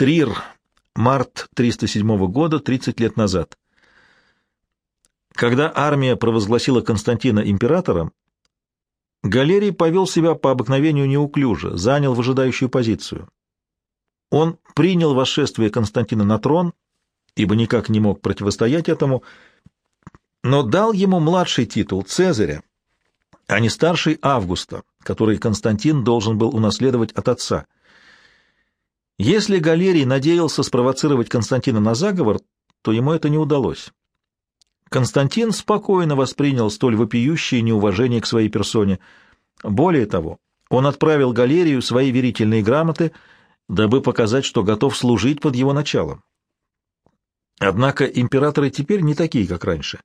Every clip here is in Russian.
Трир, март 307 года, 30 лет назад. Когда армия провозгласила Константина императором, Галерий повел себя по обыкновению неуклюже, занял выжидающую позицию. Он принял восшествие Константина на трон, ибо никак не мог противостоять этому, но дал ему младший титул Цезаря, а не старший Августа, который Константин должен был унаследовать от отца. Если Галерий надеялся спровоцировать Константина на заговор, то ему это не удалось. Константин спокойно воспринял столь вопиющее неуважение к своей персоне. Более того, он отправил Галерию свои верительные грамоты, дабы показать, что готов служить под его началом. Однако императоры теперь не такие, как раньше.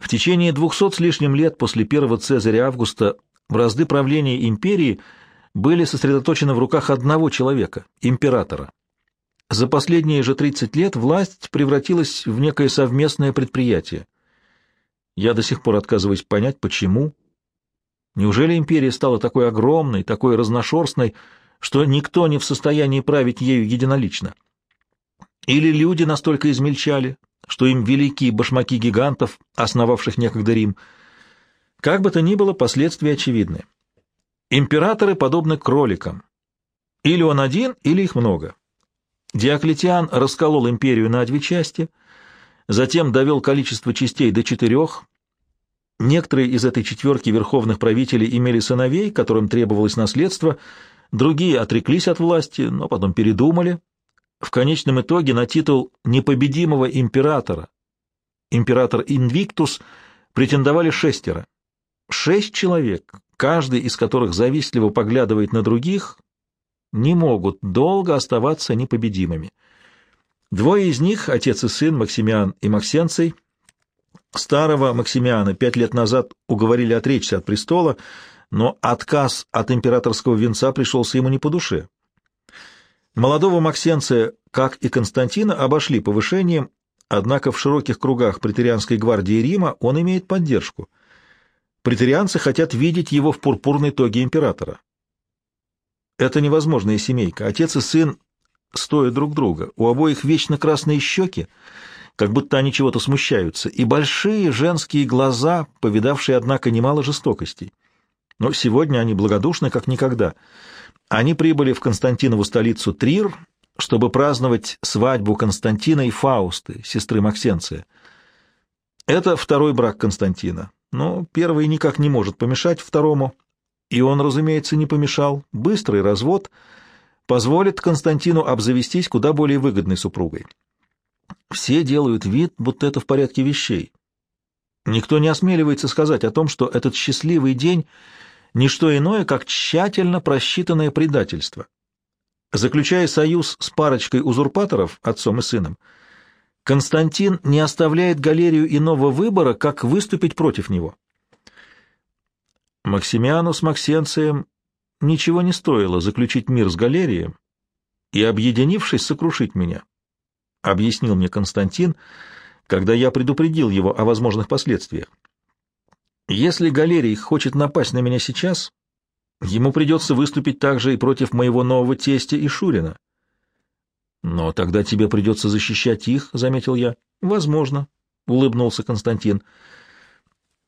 В течение двухсот с лишним лет после первого Цезаря Августа бразды правления империи были сосредоточены в руках одного человека — императора. За последние же 30 лет власть превратилась в некое совместное предприятие. Я до сих пор отказываюсь понять, почему. Неужели империя стала такой огромной, такой разношерстной, что никто не в состоянии править ею единолично? Или люди настолько измельчали, что им велики башмаки гигантов, основавших некогда Рим? Как бы то ни было, последствия очевидны. Императоры подобны кроликам. Или он один, или их много. Диоклетиан расколол империю на две части, затем довел количество частей до четырех. Некоторые из этой четверки верховных правителей имели сыновей, которым требовалось наследство, другие отреклись от власти, но потом передумали, в конечном итоге на титул непобедимого императора, император Инвиктус, претендовали шестеро. Шесть человек, каждый из которых завистливо поглядывает на других, не могут долго оставаться непобедимыми. Двое из них, отец и сын, Максимиан и Максенций, старого Максимиана пять лет назад уговорили отречься от престола, но отказ от императорского венца пришелся ему не по душе. Молодого Максенция, как и Константина, обошли повышением, однако в широких кругах претерианской гвардии Рима он имеет поддержку. Претерианцы хотят видеть его в пурпурной тоге императора. Это невозможная семейка. Отец и сын стоят друг друга. У обоих вечно красные щеки, как будто они чего-то смущаются, и большие женские глаза, повидавшие, однако, немало жестокостей. Но сегодня они благодушны, как никогда — они прибыли в Константинову столицу Трир, чтобы праздновать свадьбу Константина и Фаусты, сестры Максенция. Это второй брак Константина, но первый никак не может помешать второму, и он, разумеется, не помешал. Быстрый развод позволит Константину обзавестись куда более выгодной супругой. Все делают вид, будто это в порядке вещей. Никто не осмеливается сказать о том, что этот счастливый день — не что иное, как тщательно просчитанное предательство. Заключая союз с парочкой узурпаторов, отцом и сыном, Константин не оставляет галерию иного выбора, как выступить против него. Максимиану с Максенцием ничего не стоило заключить мир с галерией и, объединившись, сокрушить меня, — объяснил мне Константин, когда я предупредил его о возможных последствиях. Если Галерий хочет напасть на меня сейчас, ему придется выступить также и против моего нового тестя и Шурина. Но тогда тебе придется защищать их, — заметил я. Возможно, — улыбнулся Константин.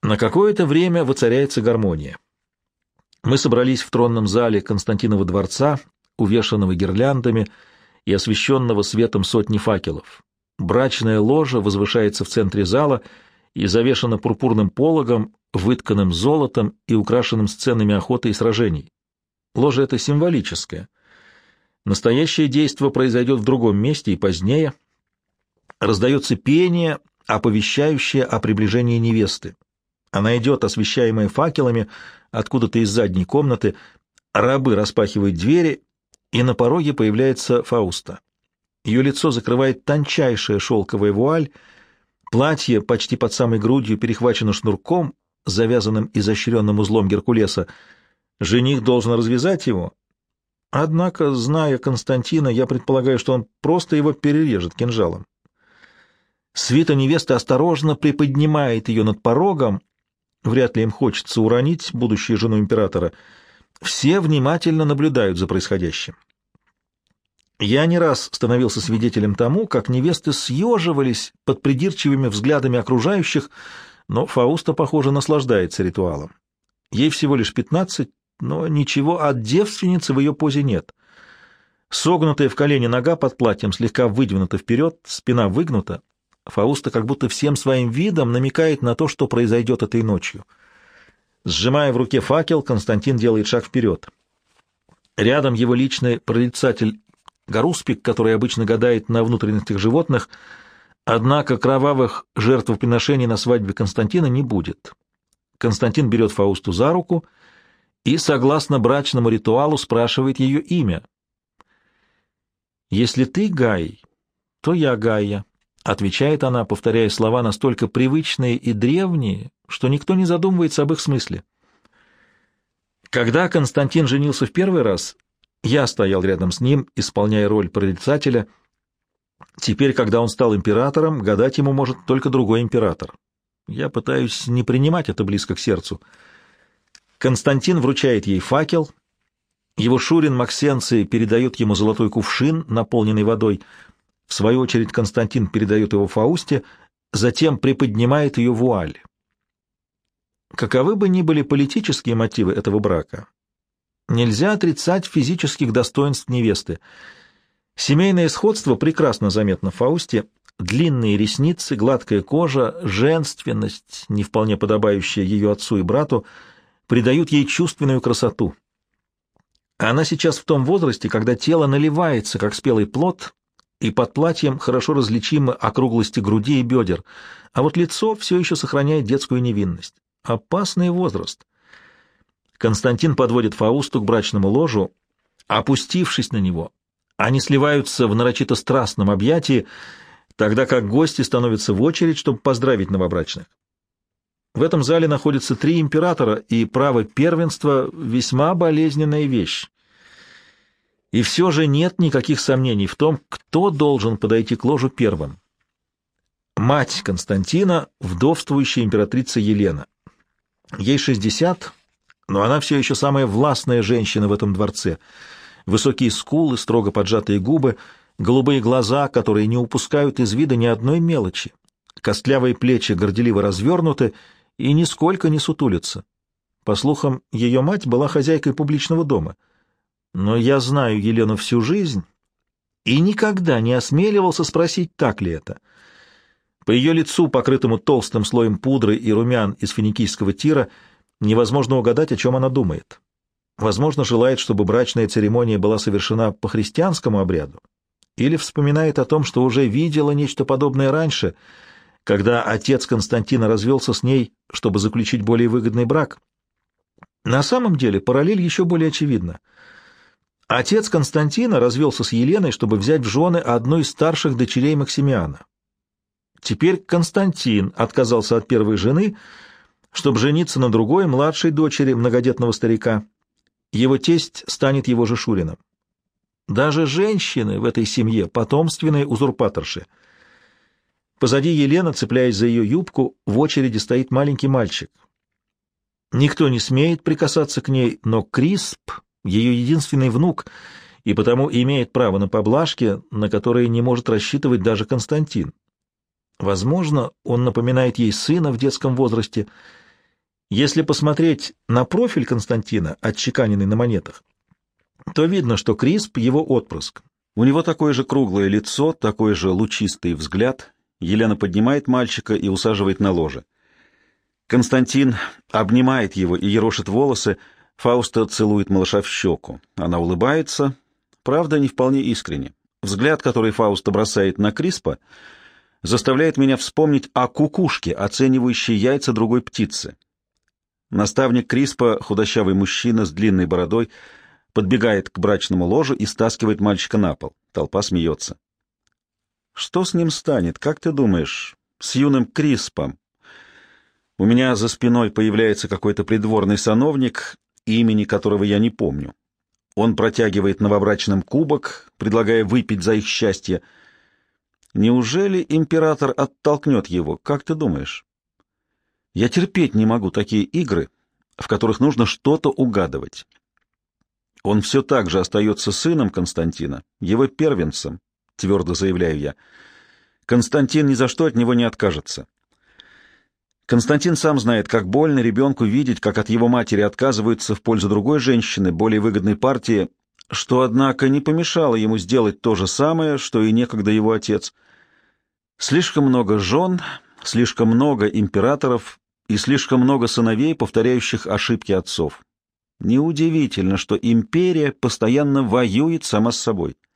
На какое-то время воцаряется гармония. Мы собрались в тронном зале Константинова дворца, увешанного гирляндами и освещенного светом сотни факелов. Брачная ложа возвышается в центре зала и завешена пурпурным пологом, вытканным золотом и украшенным сценами охоты и сражений. Ложа это символическое. Настоящее действо произойдет в другом месте и позднее. Раздается пение, оповещающее о приближении невесты. Она идет, освещаемая факелами, откуда-то из задней комнаты. Рабы распахивают двери, и на пороге появляется Фауста. Ее лицо закрывает тончайшая шелковая вуаль, платье почти под самой грудью перехвачено шнурком, завязанным изощренным узлом Геркулеса. Жених должен развязать его. Однако, зная Константина, я предполагаю, что он просто его перережет кинжалом. Свита невесты осторожно приподнимает ее над порогом. Вряд ли им хочется уронить будущую жену императора. Все внимательно наблюдают за происходящим. Я не раз становился свидетелем тому, как невесты съеживались под придирчивыми взглядами окружающих, но Фауста, похоже, наслаждается ритуалом. Ей всего лишь пятнадцать, но ничего от девственницы в ее позе нет. Согнутая в колени нога под платьем слегка выдвинута вперед, спина выгнута. Фауста как будто всем своим видом намекает на то, что произойдет этой ночью. Сжимая в руке факел, Константин делает шаг вперед. Рядом его личный прорицатель Гаруспик, который обычно гадает на внутренностях животных, однако кровавых жертвоприношений на свадьбе Константина не будет. Константин берет Фаусту за руку и, согласно брачному ритуалу, спрашивает ее имя. «Если ты Гай, то я Гайя», — отвечает она, повторяя слова настолько привычные и древние, что никто не задумывается об их смысле. Когда Константин женился в первый раз, я стоял рядом с ним, исполняя роль прорицателя. Теперь, когда он стал императором, гадать ему может только другой император. Я пытаюсь не принимать это близко к сердцу. Константин вручает ей факел. Его шурин Максенций передает ему золотой кувшин, наполненный водой. В свою очередь Константин передает его Фаусте, затем приподнимает ее вуаль. Каковы бы ни были политические мотивы этого брака, Нельзя отрицать физических достоинств невесты. Семейное сходство прекрасно заметно в Фаусте. Длинные ресницы, гладкая кожа, женственность, не вполне подобающая ее отцу и брату, придают ей чувственную красоту. Она сейчас в том возрасте, когда тело наливается, как спелый плод, и под платьем хорошо различимы округлости груди и бедер, а вот лицо все еще сохраняет детскую невинность. Опасный возраст. Константин подводит Фаусту к брачному ложу. Опустившись на него, они сливаются в нарочито страстном объятии, тогда как гости становятся в очередь, чтобы поздравить новобрачных. В этом зале находятся три императора, и право первенства — весьма болезненная вещь. И все же нет никаких сомнений в том, кто должен подойти к ложу первым. Мать Константина — вдовствующая императрица Елена. Ей шестьдесят, но она все еще самая властная женщина в этом дворце. Высокие скулы, строго поджатые губы, голубые глаза, которые не упускают из вида ни одной мелочи. Костлявые плечи горделиво развернуты и нисколько не сутулятся. По слухам, ее мать была хозяйкой публичного дома. Но я знаю Елену всю жизнь и никогда не осмеливался спросить, так ли это. По ее лицу, покрытому толстым слоем пудры и румян из финикийского тира, Невозможно угадать, о чем она думает. Возможно, желает, чтобы брачная церемония была совершена по христианскому обряду, или вспоминает о том, что уже видела нечто подобное раньше, когда отец Константина развелся с ней, чтобы заключить более выгодный брак. На самом деле параллель еще более очевидна. Отец Константина развелся с Еленой, чтобы взять в жены одну из старших дочерей Максимиана. Теперь Константин отказался от первой жены — чтобы жениться на другой, младшей дочери многодетного старика. Его тесть станет его же Шурином. Даже женщины в этой семье — потомственные узурпаторши. Позади Елена, цепляясь за ее юбку, в очереди стоит маленький мальчик. Никто не смеет прикасаться к ней, но Крисп — ее единственный внук, и потому имеет право на поблажки, на которые не может рассчитывать даже Константин. Возможно, он напоминает ей сына в детском возрасте — если посмотреть на профиль Константина, отчеканенный на монетах, то видно, что Крисп — его отпрыск. У него такое же круглое лицо, такой же лучистый взгляд. Елена поднимает мальчика и усаживает на ложе. Константин обнимает его и ерошит волосы, Фауста целует малыша в щеку. Она улыбается, правда, не вполне искренне. Взгляд, который Фауста бросает на Криспа, заставляет меня вспомнить о кукушке, оценивающей яйца другой птицы. Наставник Криспа, худощавый мужчина с длинной бородой, подбегает к брачному ложу и стаскивает мальчика на пол. Толпа смеется. Что с ним станет, как ты думаешь, с юным Криспом? У меня за спиной появляется какой-то придворный сановник, имени которого я не помню. Он протягивает новобрачным кубок, предлагая выпить за их счастье. Неужели император оттолкнет его, как ты думаешь? Я терпеть не могу такие игры, в которых нужно что-то угадывать. Он все так же остается сыном Константина, его первенцем, твердо заявляю я. Константин ни за что от него не откажется. Константин сам знает, как больно ребенку видеть, как от его матери отказываются в пользу другой женщины, более выгодной партии, что, однако, не помешало ему сделать то же самое, что и некогда его отец. Слишком много жен, слишком много императоров и слишком много сыновей, повторяющих ошибки отцов. Неудивительно, что империя постоянно воюет сама с собой —